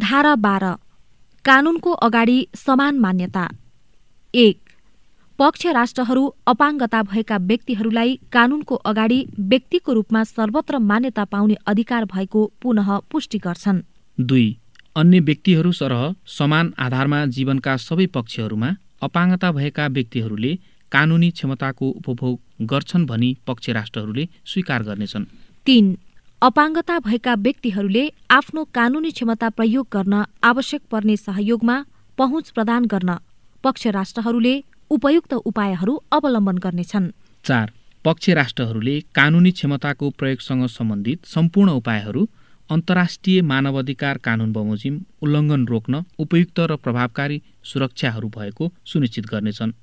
धारा बाह्र कानूनको अगाडि समान मान्यता। एक पक्ष राष्ट्रहरू अपाङ्गता भएका व्यक्तिहरूलाई कानूनको अगाडि व्यक्तिको रूपमा सर्वत्र मान्यता पाउने अधिकार भएको पुनः पुष्टि गर्छन्। दुई अन्य व्यक्तिहरू सरह समान आधारमा जीवनका सबै पक्षहरूमा अपाङ्गता भएका व्यक्तिहरूले कानुनी क्षमताको उपभोग गर्छन् भनी पक्ष राष्ट्रहरूले स्वीकार गर्नेछन्। तीन अपाङ्गता भएका व्यक्तिहरूले आफ्नो कानुनी क्षमता प्रयोग गर्न आवश्यक पर्ने सहयोगमा पहुँच प्रदान गर्न पक्ष राष्ट्रहरूले उपयुक्त उपायहरू अवलम्बन गर्नेछन्। चार पक्ष राष्ट्रहरूले कानुनी क्षमताको प्रयोगसँग सम्बन्धित सम्पूर्ण उपायहरू अन्तर्राष्ट्रिय मानवाधिकार कानुन बमोजिम उल्लङ्घन रोक्न उपयुक्त र प्रभावकारी सुरक्षाहरू भएको सुनिश्चित गर्नेछन्।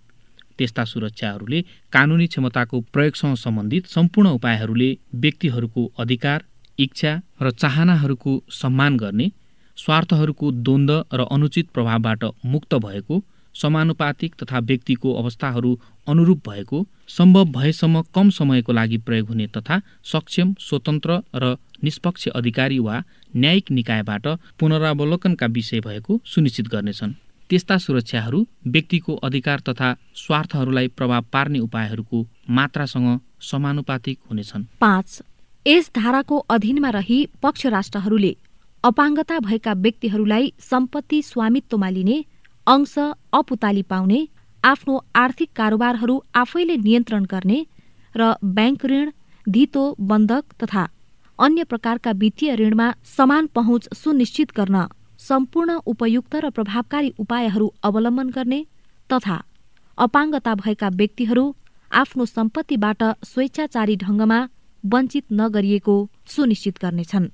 त्यस्ता सुरक्षाहरूले कानुनी क्षमताको प्रयोगसँग सम्बन्धित सम्पूर्ण उपायहरूले व्यक्तिहरूको अधिकार इच्छा र चाहनाहरूको सम्मान गर्ने स्वार्थहरूको द्वन्द र अनुचित प्रभावबाट मुक्त भएको समानुपातिक तथा व्यक्तिको अवस्थाहरू अनुरूप भएको सम्भव भएसम्म कम समयको लागि प्रयोग हुने तथा सक्षम स्वतन्त्र र निष्पक्ष अधिकारी वा न्यायिक निकायबाट पुनरावलोकनका विषय भएको सुनिश्चित गर्नेछन्। त्यस्ता सुरक्षाहरू व्यक्तिको अधिकार तथा स्वार्थहरूलाई प्रभाव पार्ने उपायहरूको मात्रासँग समानुपातिक हुनेछन्। पाँच यस धाराको अधीनमा रही पक्ष राष्ट्रहरूले अपाङ्गता भएका व्यक्तिहरूलाई सम्पत्ति स्वामित्वमा लिने अंश अपुताली पाउने आफ्नो आर्थिक कारोबारहरू आफैले नियन्त्रण गर्ने र ब्याङ्क ऋण धितो बन्धक तथा अन्य प्रकारका वित्तीय ऋणमा समान पहुँच सुनिश्चित गर्न सम्पूर्ण उपयुक्त र प्रभावकारी उपायहरू अवलम्बन गर्ने तथा अपाङ्गता भएका व्यक्तिहरू आफ्नो सम्पत्तिबाट स्वेच्छाचारी ढङ्गमा वञ्चित नगरिएको सुनिश्चित गर्नेछन्।